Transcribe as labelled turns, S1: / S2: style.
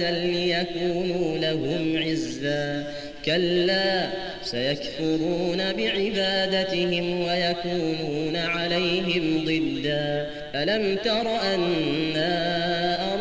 S1: ليكونوا لهم عزا كلا سيكفرون بعبادتهم ويكونون عليهم ضدا ألم تر أنا